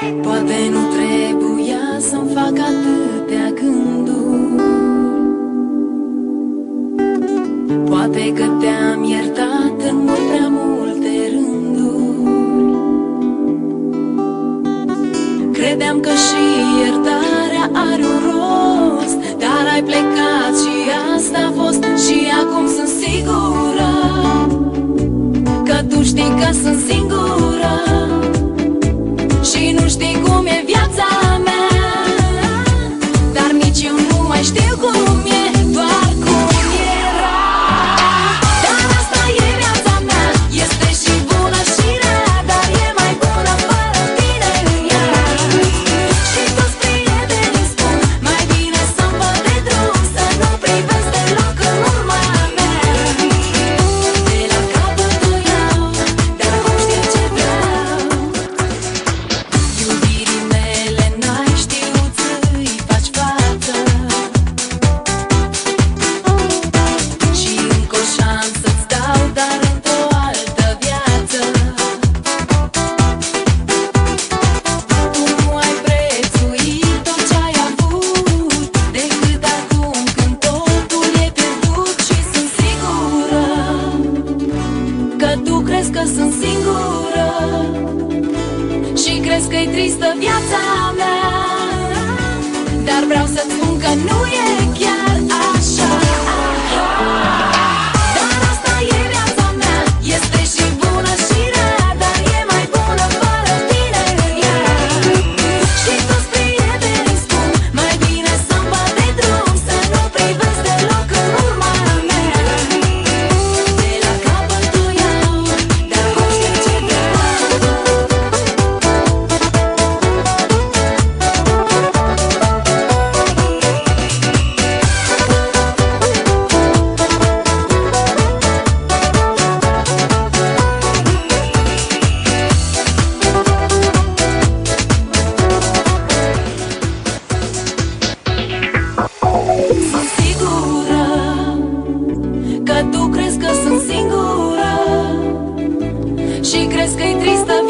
Poate nu trebuia să-mi fac atâtea gânduri. Poate că te-am iertat în mult prea multe rânduri. Credeam că și iertarea are un rost Dar ai plecat și asta a fost Și acum sunt sigură Că tu știi că sunt singură și crezi că e tristă viața mea Dar vreau să-ți spun că nu e 300